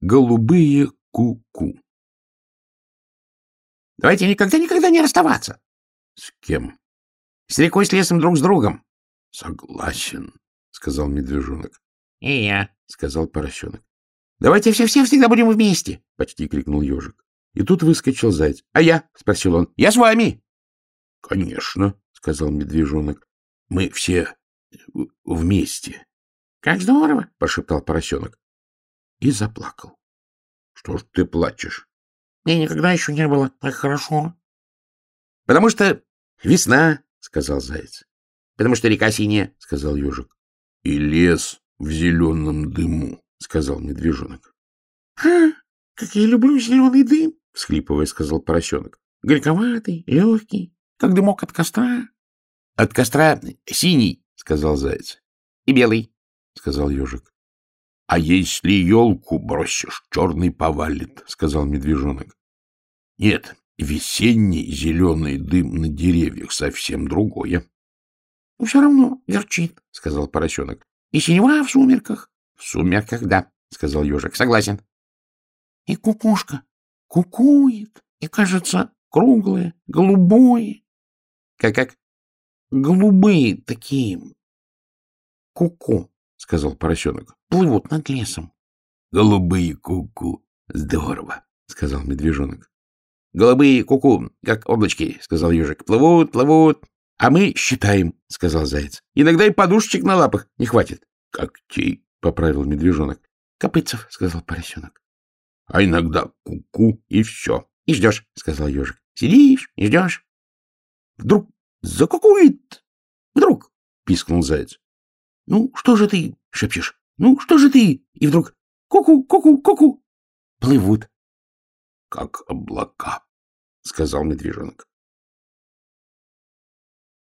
Голубые ку-ку. Давайте никогда-никогда не расставаться. С кем? С рекой, с лесом, друг с другом. Согласен, сказал медвежонок. И я, сказал поросенок. Давайте все-все всегда будем вместе, почти крикнул ежик. И тут выскочил заяц. — А я? — спросил он. — Я с вами. — Конечно, — сказал медвежонок. — Мы все вместе. — Как здорово! — прошептал поросенок. И заплакал. — Что ж ты плачешь? — Мне никогда еще не было так хорошо. — Потому что весна, — сказал заяц. — Потому что река синяя, — сказал ежик. — И лес в зеленом дыму, — сказал медвежонок. — Ха! Как я люблю зеленый дым! — всхлипывая, сказал поросенок. — Горьковатый, легкий, как дымок от костра. — От костра синий, — сказал заяц. — И белый, — сказал ежик. — А если елку бросишь, черный повалит, — сказал медвежонок. — Нет, весенний зеленый дым на деревьях совсем другое. — Все равно верчит, — сказал поросенок. — И синева в сумерках. — В сумерках, да, — сказал ежик. — Согласен. — И кукушка кукует, и, кажется, круглое, голубое. Как-как? Голубые такие. Куку, — сказал поросенок. Плывут над лесом. Голубые куку. Здорово, — сказал медвежонок. Голубые куку, как облачки, — сказал ежик. Плывут, плывут. А мы считаем, — сказал заяц. Иногда и подушечек на лапах не хватит. Когтей, — поправил медвежонок. Копытцев, — сказал поросенок. А иногда куку -ку, и все. — И ждешь, — сказал ежик. — Сидишь и ждешь. Вдруг закукует. Вдруг, — пискнул заяц. — Ну, что же ты шепчешь? Ну, что же ты? И вдруг ку-ку, ку-ку, ку-ку. Плывут. — Как облака, — сказал медвежонок.